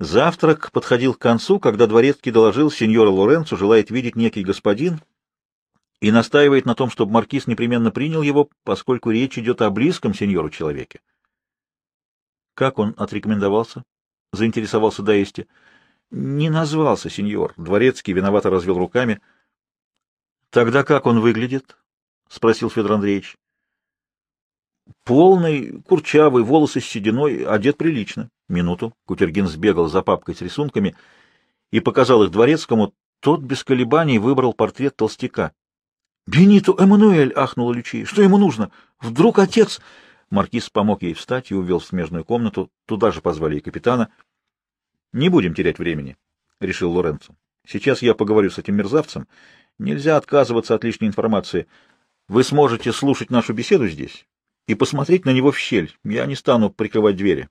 Завтрак подходил к концу, когда дворецкий доложил, сеньора Лоренцо желает видеть некий господин и настаивает на том, чтобы маркиз непременно принял его, поскольку речь идет о близком сеньору человеке. Как он отрекомендовался? Заинтересовался Даисти. Не назвался, сеньор. Дворецкий виновато развел руками. Тогда как он выглядит? Спросил Федор Андреевич. Полный, курчавый, волосы с сединой, одет прилично. Минуту. Кутергин сбегал за папкой с рисунками и показал их дворецкому. Тот без колебаний выбрал портрет толстяка. «Бенито Эммануэль!» — ахнула Лючия. «Что ему нужно? Вдруг отец...» Маркиз помог ей встать и увел в смежную комнату. Туда же позвали и капитана. «Не будем терять времени», — решил Лоренцо. «Сейчас я поговорю с этим мерзавцем. Нельзя отказываться от лишней информации. Вы сможете слушать нашу беседу здесь и посмотреть на него в щель. Я не стану прикрывать двери».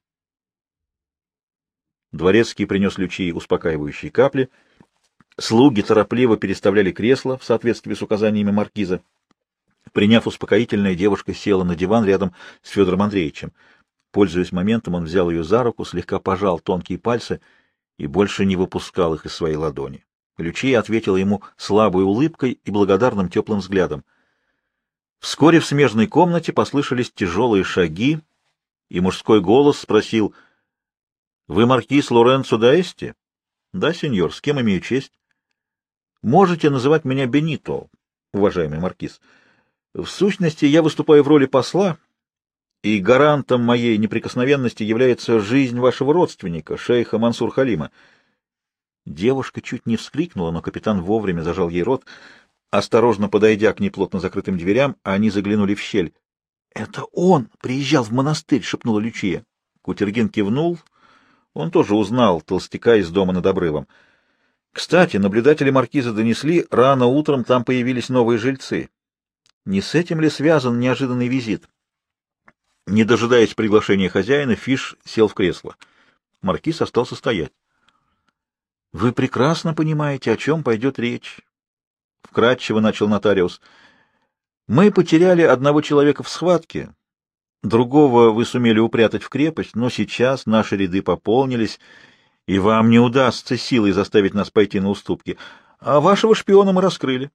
Дворецкий принес Лючии успокаивающие капли — Слуги торопливо переставляли кресла в соответствии с указаниями маркиза. Приняв успокоительное, девушка села на диван рядом с Федором Андреевичем. Пользуясь моментом, он взял ее за руку, слегка пожал тонкие пальцы и больше не выпускал их из своей ладони. Лючия ответила ему слабой улыбкой и благодарным теплым взглядом. Вскоре в смежной комнате послышались тяжелые шаги, и мужской голос спросил, — Вы маркиз Лоренцо Даэсти? — Да, сеньор, с кем имею честь? Можете называть меня Бенито, уважаемый маркиз. В сущности, я выступаю в роли посла, и гарантом моей неприкосновенности является жизнь вашего родственника, шейха Мансур Халима. Девушка чуть не вскрикнула, но капитан вовремя зажал ей рот. Осторожно подойдя к неплотно закрытым дверям, они заглянули в щель. — Это он приезжал в монастырь, — шепнула Лючия. Кутергин кивнул. Он тоже узнал толстяка из дома над обрывом. Кстати, наблюдатели маркиза донесли, рано утром там появились новые жильцы. Не с этим ли связан неожиданный визит? Не дожидаясь приглашения хозяина, Фиш сел в кресло. Маркиз остался стоять. — Вы прекрасно понимаете, о чем пойдет речь, — вкратчиво начал нотариус. — Мы потеряли одного человека в схватке, другого вы сумели упрятать в крепость, но сейчас наши ряды пополнились, — и вам не удастся силой заставить нас пойти на уступки. А вашего шпиона мы раскрыли.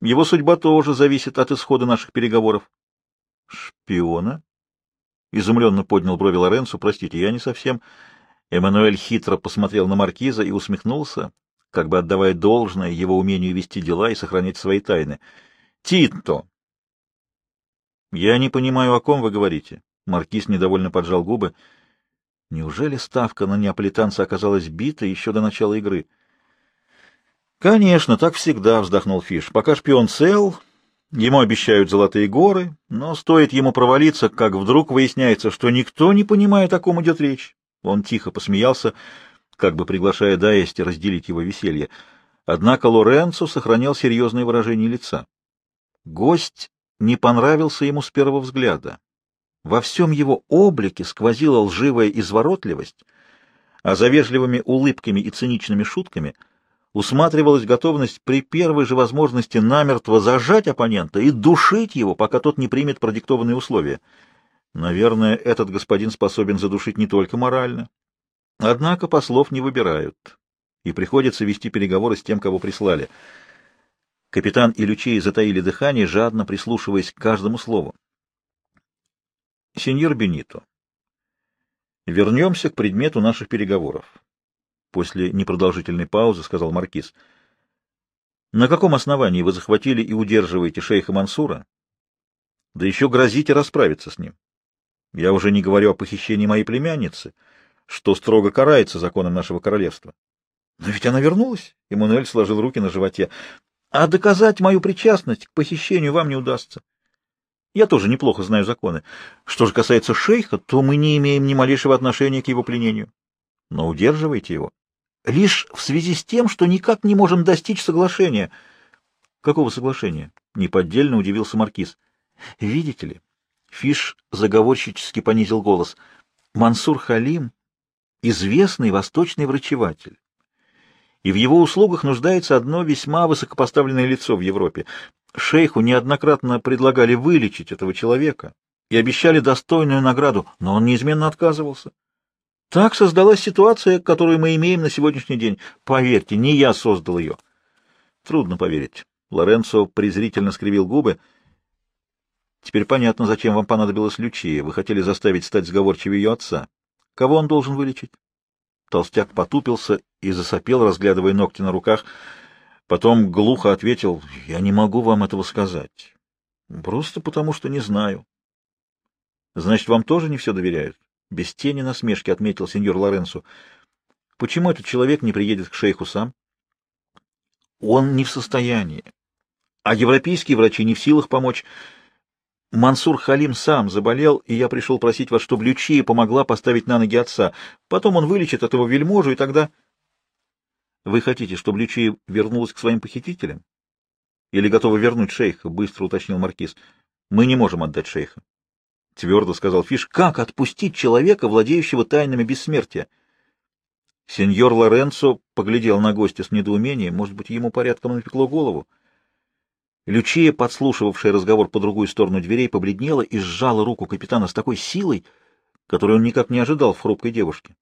Его судьба тоже зависит от исхода наших переговоров. — Шпиона? — изумленно поднял брови Лоренцо. — Простите, я не совсем... Эммануэль хитро посмотрел на маркиза и усмехнулся, как бы отдавая должное его умению вести дела и сохранять свои тайны. — Титто! — Я не понимаю, о ком вы говорите. Маркиз недовольно поджал губы. — Неужели ставка на неаполитанца оказалась бита еще до начала игры? «Конечно, так всегда», — вздохнул Фиш. «Пока шпион цел, ему обещают золотые горы, но стоит ему провалиться, как вдруг выясняется, что никто не понимает, о ком идет речь». Он тихо посмеялся, как бы приглашая Даэсти разделить его веселье. Однако Лоренцо сохранял серьезное выражение лица. Гость не понравился ему с первого взгляда. Во всем его облике сквозила лживая изворотливость, а за вежливыми улыбками и циничными шутками усматривалась готовность при первой же возможности намертво зажать оппонента и душить его, пока тот не примет продиктованные условия. Наверное, этот господин способен задушить не только морально. Однако послов не выбирают, и приходится вести переговоры с тем, кого прислали. Капитан и Лючей затаили дыхание, жадно прислушиваясь к каждому слову. Сеньор Бенито, вернемся к предмету наших переговоров. После непродолжительной паузы сказал Маркиз. На каком основании вы захватили и удерживаете шейха Мансура? Да еще грозите расправиться с ним. Я уже не говорю о похищении моей племянницы, что строго карается законом нашего королевства. Но ведь она вернулась. Эммануэль сложил руки на животе. А доказать мою причастность к похищению вам не удастся. Я тоже неплохо знаю законы. Что же касается шейха, то мы не имеем ни малейшего отношения к его пленению. Но удерживайте его. Лишь в связи с тем, что никак не можем достичь соглашения. Какого соглашения? Неподдельно удивился Маркиз. Видите ли, Фиш заговорщически понизил голос. Мансур Халим — известный восточный врачеватель и в его услугах нуждается одно весьма высокопоставленное лицо в Европе. Шейху неоднократно предлагали вылечить этого человека и обещали достойную награду, но он неизменно отказывался. Так создалась ситуация, которую мы имеем на сегодняшний день. Поверьте, не я создал ее. Трудно поверить. Лоренцо презрительно скривил губы. Теперь понятно, зачем вам понадобилась Лючия. Вы хотели заставить стать сговорчивее ее отца. Кого он должен вылечить? Толстяк потупился и засопел, разглядывая ногти на руках. Потом глухо ответил, «Я не могу вам этого сказать. Просто потому, что не знаю». «Значит, вам тоже не все доверяют?» Без тени насмешки отметил сеньор Лоренцо. «Почему этот человек не приедет к шейху сам?» «Он не в состоянии. А европейские врачи не в силах помочь. Мансур Халим сам заболел, и я пришел просить вас, чтобы Лючия помогла поставить на ноги отца. Потом он вылечит этого вельможу, и тогда...» Вы хотите, чтобы Лючия вернулась к своим похитителям? Или готовы вернуть шейха? Быстро уточнил маркиз. Мы не можем отдать шейха. Твердо сказал Фиш. Как отпустить человека, владеющего тайнами бессмертия? Сеньор Лоренцо поглядел на гостя с недоумением. Может быть, ему порядком напекло голову. Лючия, подслушивавшая разговор по другую сторону дверей, побледнела и сжала руку капитана с такой силой, которую он никак не ожидал в хрупкой девушке.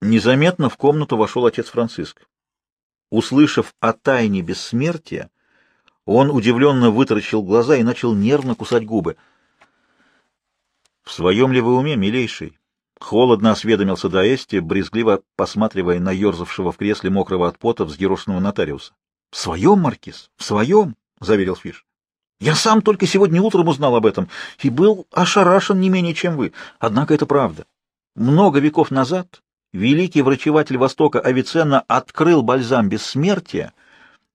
Незаметно в комнату вошел отец Франциск. Услышав о тайне бессмертия, он удивленно вытаращил глаза и начал нервно кусать губы. — В своем ли вы уме, милейший? Холодно осведомился Даэсти, брезгливо посматривая на ерзавшего в кресле мокрого от пота взъерошенного нотариуса. — В своем, Маркиз, в своем, — заверил Фиш. — Я сам только сегодня утром узнал об этом и был ошарашен не менее, чем вы. Однако это правда. Много веков назад великий врачеватель Востока Авиценна открыл бальзам бессмертия,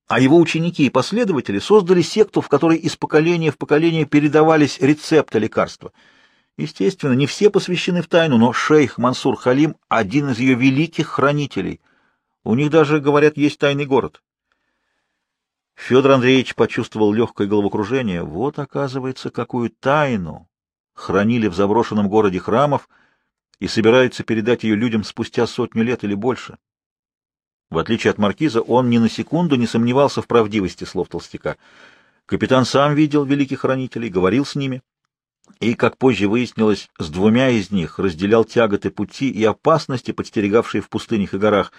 а его ученики и последователи создали секту, в которой из поколения в поколение передавались рецепты лекарства. Естественно, не все посвящены в тайну, но шейх Мансур Халим — один из ее великих хранителей. У них даже, говорят, есть тайный город. Федор Андреевич почувствовал легкое головокружение. Вот, оказывается, какую тайну хранили в заброшенном городе храмов — и собирается передать ее людям спустя сотню лет или больше. В отличие от маркиза, он ни на секунду не сомневался в правдивости слов толстяка. Капитан сам видел великих хранителей, говорил с ними, и, как позже выяснилось, с двумя из них разделял тяготы пути и опасности, подстерегавшие в пустынях и горах.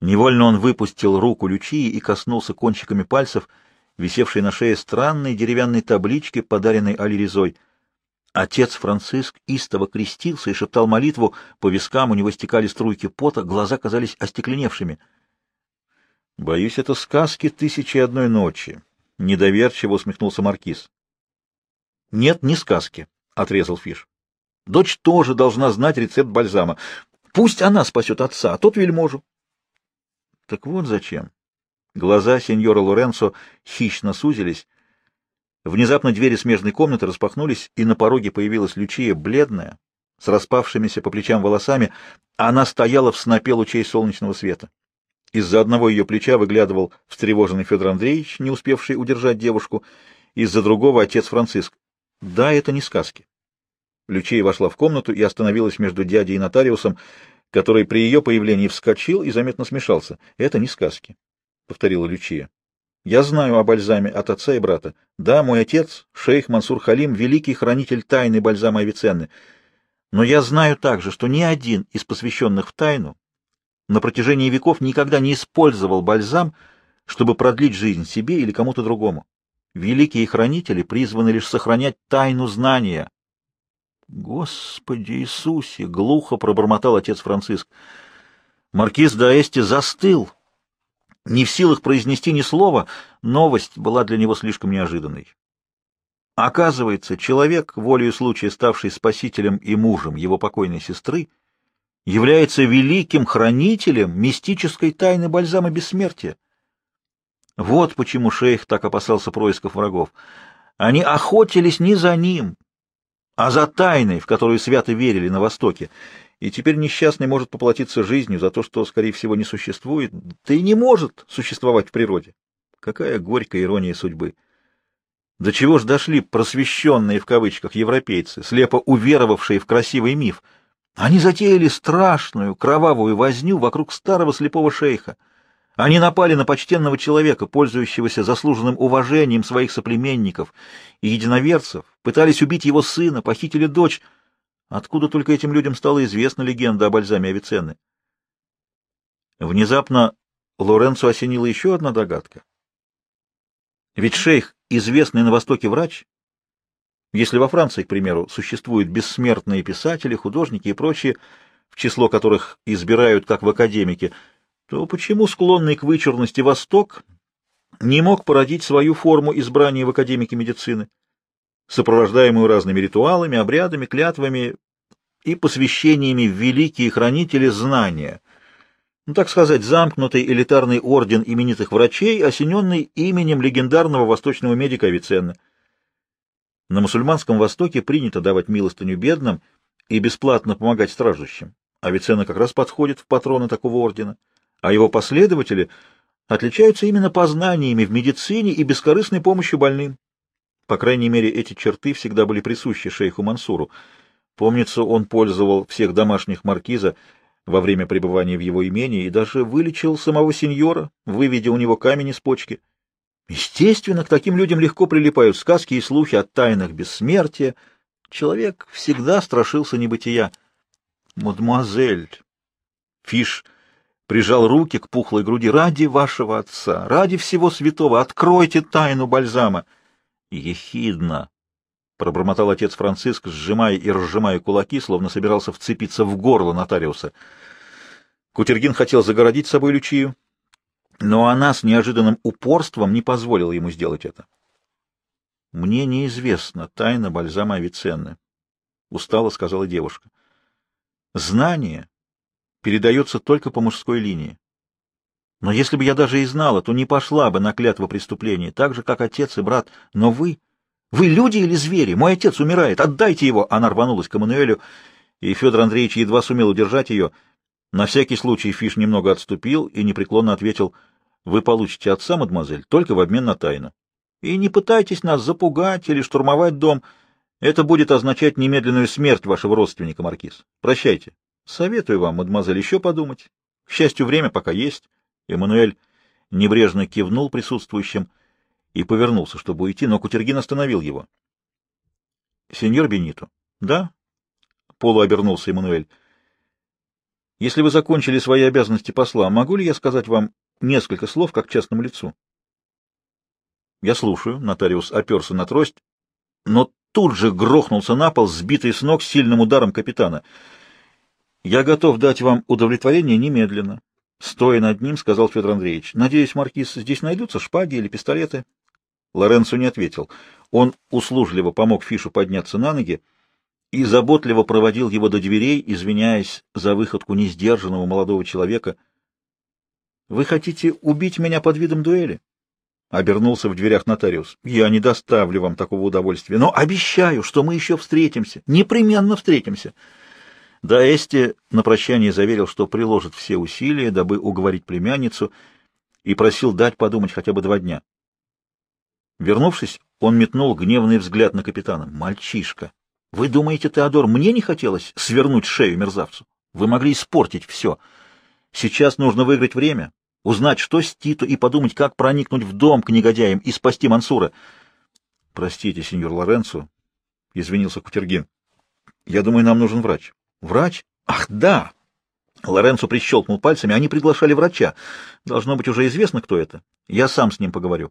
Невольно он выпустил руку Лючии и коснулся кончиками пальцев, висевшей на шее странной деревянной таблички, подаренной Алиризой — Отец Франциск истово крестился и шептал молитву, по вискам у него стекали струйки пота, глаза казались остекленевшими. — Боюсь, это сказки «Тысячи и одной ночи», — недоверчиво усмехнулся Маркиз. — Нет, не сказки, — отрезал Фиш. — Дочь тоже должна знать рецепт бальзама. Пусть она спасет отца, а тот вельможу. — Так вот зачем. Глаза сеньора Лоренцо хищно сузились. Внезапно двери смежной комнаты распахнулись, и на пороге появилась Лючия, бледная, с распавшимися по плечам волосами, она стояла в снопе лучей солнечного света. Из-за одного ее плеча выглядывал встревоженный Федор Андреевич, не успевший удержать девушку, из-за другого — отец Франциск. Да, это не сказки. Лючия вошла в комнату и остановилась между дядей и нотариусом, который при ее появлении вскочил и заметно смешался. — Это не сказки, — повторила Лючия. Я знаю о бальзаме от отца и брата. Да, мой отец, шейх Мансур Халим, великий хранитель тайны бальзама Авиценны. Но я знаю также, что ни один из посвященных в тайну на протяжении веков никогда не использовал бальзам, чтобы продлить жизнь себе или кому-то другому. Великие хранители призваны лишь сохранять тайну знания. Господи Иисусе! — глухо пробормотал отец Франциск. Маркиз Даэсти застыл, не в силах произнести ни слова, новость была для него слишком неожиданной. Оказывается, человек, волею случая ставший спасителем и мужем его покойной сестры, является великим хранителем мистической тайны бальзама бессмертия. Вот почему шейх так опасался происков врагов. Они охотились не за ним, а за тайной, в которую свято верили на Востоке, и теперь несчастный может поплатиться жизнью за то, что, скорее всего, не существует, да и не может существовать в природе. Какая горькая ирония судьбы! До чего ж дошли просвещенные в кавычках европейцы, слепо уверовавшие в красивый миф? Они затеяли страшную, кровавую возню вокруг старого слепого шейха. Они напали на почтенного человека, пользующегося заслуженным уважением своих соплеменников и единоверцев, пытались убить его сына, похитили дочь — Откуда только этим людям стала известна легенда о бальзаме Авиценны? Внезапно Лоренцо осенила еще одна догадка. Ведь шейх — известный на Востоке врач. Если во Франции, к примеру, существуют бессмертные писатели, художники и прочие, в число которых избирают как в академике, то почему склонный к вычурности Восток не мог породить свою форму избрания в академике медицины, сопровождаемую разными ритуалами, обрядами, клятвами и посвящениями в великие хранители знания, ну, так сказать, замкнутый элитарный орден именитых врачей, осененный именем легендарного восточного медика Авиценна. На мусульманском Востоке принято давать милостыню бедным и бесплатно помогать страждущим. Авиценна как раз подходит в патроны такого ордена, а его последователи отличаются именно познаниями в медицине и бескорыстной помощью больным. По крайней мере, эти черты всегда были присущи шейху Мансуру. Помнится, он пользовал всех домашних маркиза во время пребывания в его имении и даже вылечил самого сеньора, выведя у него камень из почки. Естественно, к таким людям легко прилипают сказки и слухи о тайнах бессмертия. Человек всегда страшился небытия. «Мадемуазель!» Фиш прижал руки к пухлой груди. «Ради вашего отца, ради всего святого, откройте тайну бальзама!» «Ехидно!» — пробормотал отец Франциск, сжимая и разжимая кулаки, словно собирался вцепиться в горло нотариуса. Кутергин хотел загородить собой Лючию, но она с неожиданным упорством не позволила ему сделать это. «Мне неизвестна тайна бальзама Авиценны», — устало сказала девушка. «Знание передается только по мужской линии. Но если бы я даже и знала, то не пошла бы на клятво преступления, так же, как отец и брат. Но вы... Вы люди или звери? Мой отец умирает. Отдайте его!» Она рванулась к Эммануэлю, и Федор Андреевич едва сумел удержать ее. На всякий случай Фиш немного отступил и непреклонно ответил, «Вы получите отца, мадемуазель, только в обмен на тайну. И не пытайтесь нас запугать или штурмовать дом. Это будет означать немедленную смерть вашего родственника, Маркиз. Прощайте. Советую вам, мадемуазель, еще подумать. К счастью, время пока есть». Эммануэль небрежно кивнул присутствующим и повернулся, чтобы уйти, но Кутергин остановил его. — Сеньор Бенито. — Да? — полуобернулся Эммануэль. — Если вы закончили свои обязанности посла, могу ли я сказать вам несколько слов как частному лицу? — Я слушаю. Нотариус оперся на трость, но тут же грохнулся на пол, сбитый с ног сильным ударом капитана. — Я готов дать вам удовлетворение немедленно. Стоя над ним, сказал Федор Андреевич, «Надеюсь, маркиз, здесь найдутся шпаги или пистолеты?» Лоренцо не ответил. Он услужливо помог Фишу подняться на ноги и заботливо проводил его до дверей, извиняясь за выходку несдержанного молодого человека. «Вы хотите убить меня под видом дуэли?» — обернулся в дверях нотариус. «Я не доставлю вам такого удовольствия, но обещаю, что мы еще встретимся, непременно встретимся». Да, Эсти на прощание заверил, что приложит все усилия, дабы уговорить племянницу, и просил дать подумать хотя бы два дня. Вернувшись, он метнул гневный взгляд на капитана. «Мальчишка! Вы думаете, Теодор, мне не хотелось свернуть шею мерзавцу? Вы могли испортить все. Сейчас нужно выиграть время, узнать, что с Тито, и подумать, как проникнуть в дом к негодяям и спасти Мансура». «Простите, сеньор Лоренцо», — извинился Кутергин. «Я думаю, нам нужен врач». Врач? Ах, да! Лоренцо прищелкнул пальцами. Они приглашали врача. Должно быть уже известно, кто это. Я сам с ним поговорю.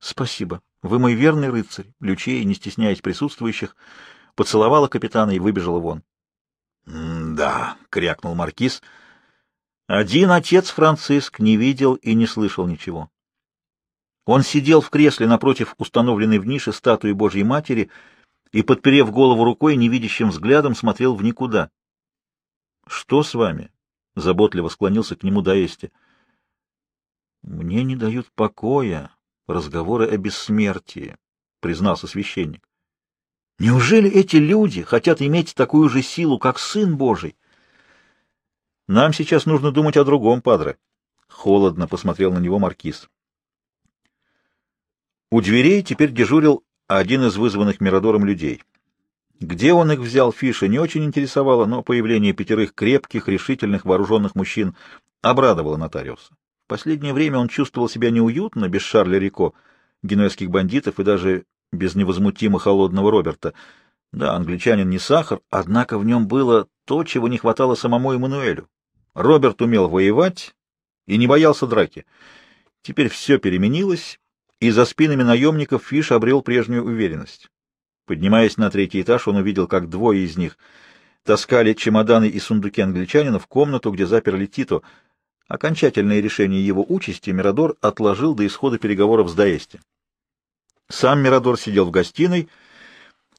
Спасибо. Вы мой верный рыцарь. Лючей, не стесняясь присутствующих, поцеловала капитана и выбежала вон. — Да, — крякнул маркиз. Один отец Франциск не видел и не слышал ничего. Он сидел в кресле напротив установленной в нише статуи Божьей Матери и, подперев голову рукой, невидящим взглядом смотрел в никуда. — Что с вами? — заботливо склонился к нему Даэсти. — Мне не дают покоя разговоры о бессмертии, — признался священник. — Неужели эти люди хотят иметь такую же силу, как Сын Божий? — Нам сейчас нужно думать о другом, падре. Холодно посмотрел на него маркиз. У дверей теперь дежурил один из вызванных Мирадором людей. Где он их взял, Фиша не очень интересовало, но появление пятерых крепких, решительных, вооруженных мужчин обрадовало нотариуса. В последнее время он чувствовал себя неуютно без Шарля Рико, генуэзских бандитов и даже без невозмутимо холодного Роберта. Да, англичанин не сахар, однако в нем было то, чего не хватало самому Эммануэлю. Роберт умел воевать и не боялся драки. Теперь все переменилось, и за спинами наемников Фиш обрел прежнюю уверенность. Поднимаясь на третий этаж, он увидел, как двое из них таскали чемоданы и сундуки англичанина в комнату, где заперли Титу. Окончательное решение его участи Мирадор отложил до исхода переговоров с Даэсти. Сам Мирадор сидел в гостиной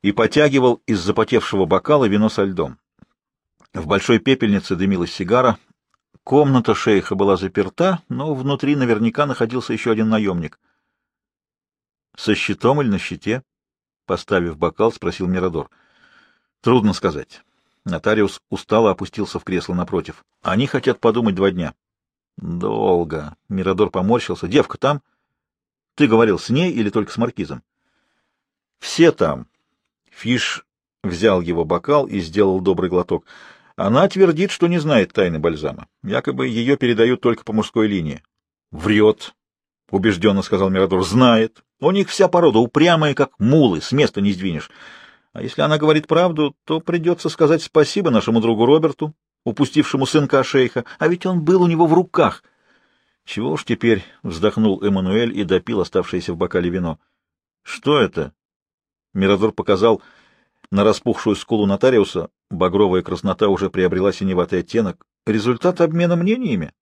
и потягивал из запотевшего бокала вино со льдом. В большой пепельнице дымилась сигара. Комната шейха была заперта, но внутри наверняка находился еще один наемник. — Со щитом или на щите? — поставив бокал, спросил Мирадор. — Трудно сказать. Нотариус устало опустился в кресло напротив. — Они хотят подумать два дня. — Долго. Мирадор поморщился. — Девка там? — Ты говорил, с ней или только с маркизом? — Все там. Фиш взял его бокал и сделал добрый глоток. Она твердит, что не знает тайны бальзама. Якобы ее передают только по мужской линии. — Врет, — убежденно сказал Мирадор. — Знает. У них вся порода упрямая, как мулы, с места не сдвинешь. А если она говорит правду, то придется сказать спасибо нашему другу Роберту, упустившему сынка шейха, а ведь он был у него в руках. — Чего уж теперь, — вздохнул Эммануэль и допил оставшееся в бокале вино. — Что это? Мирадор показал на распухшую скулу нотариуса. Багровая краснота уже приобрела синеватый оттенок. Результат обмена мнениями.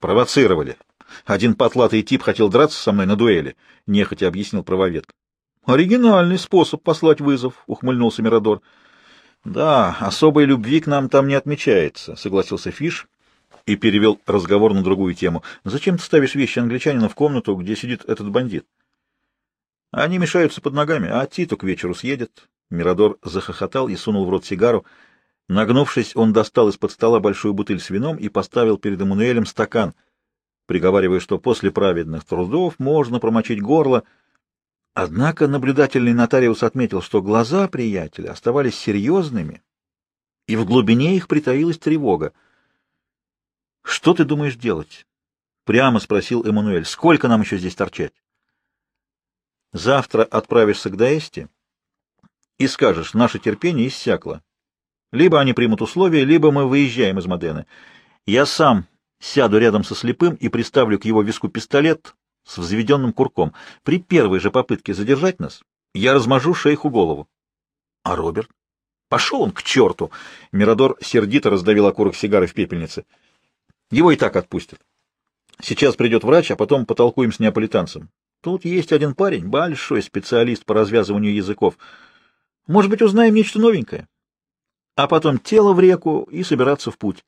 Провоцировали. Один потлатый тип хотел драться со мной на дуэли, — нехотя объяснил правовед. — Оригинальный способ послать вызов, — ухмыльнулся Мирадор. — Да, особой любви к нам там не отмечается, — согласился Фиш и перевел разговор на другую тему. — Зачем ты ставишь вещи англичанина в комнату, где сидит этот бандит? — Они мешаются под ногами, а Титу к вечеру съедет. Мирадор захохотал и сунул в рот сигару. Нагнувшись, он достал из-под стола большую бутыль с вином и поставил перед Эммануэлем стакан, приговаривая, что после праведных трудов можно промочить горло. Однако наблюдательный нотариус отметил, что глаза приятеля оставались серьезными, и в глубине их притаилась тревога. — Что ты думаешь делать? — прямо спросил Эммануэль. — Сколько нам еще здесь торчать? — Завтра отправишься к Даэсте и скажешь, наше терпение иссякло. Либо они примут условия, либо мы выезжаем из Модены. Я сам сяду рядом со слепым и приставлю к его виску пистолет с взведенным курком. При первой же попытке задержать нас я размажу шейху голову. А Роберт? Пошел он к черту! Мирадор сердито раздавил окурок сигары в пепельнице. Его и так отпустят. Сейчас придет врач, а потом потолкуем с неаполитанцем. Тут есть один парень, большой специалист по развязыванию языков — может быть, узнаем нечто новенькое. А потом тело в реку и собираться в путь.